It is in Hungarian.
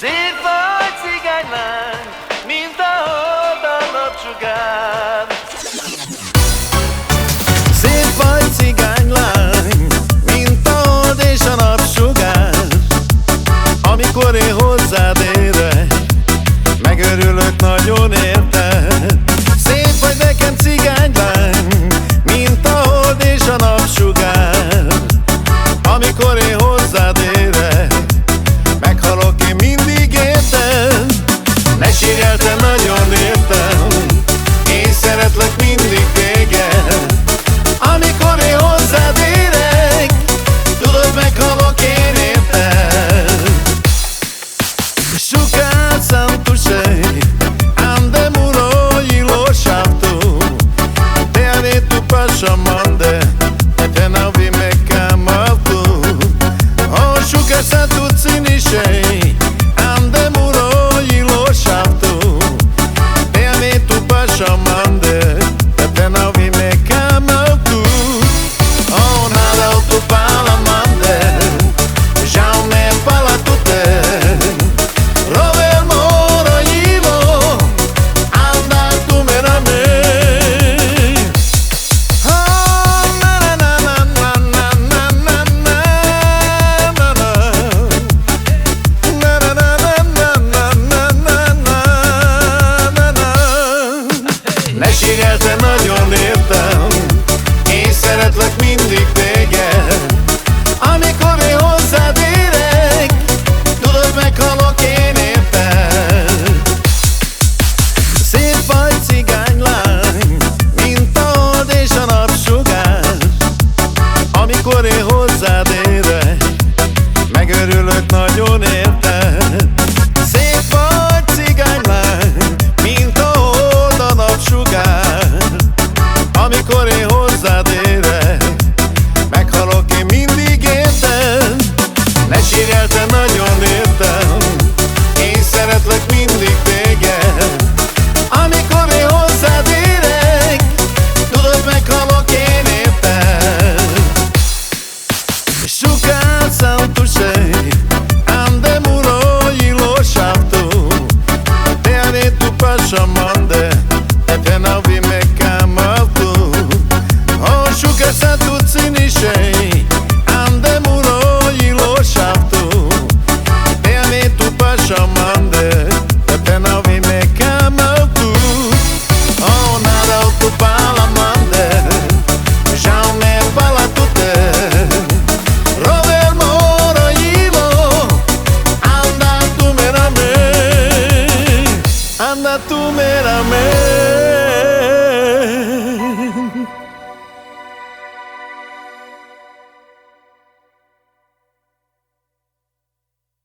Szép vagy cigánylány, mint ahogy a napsugár. Szép vagy cigánylány, mint a hold és a napsugár. Amikor én hozzád érek, megörülök nagyon én. Amikor én hozzád érek Megörülök nagyon érte. Szép vagy cigánylány Mint a hold a napsugár Amikor én hozzád érek Meghalok én mindig érte. Ne sírjál te nagyon érted Én szeretlek mindig tu mera mente.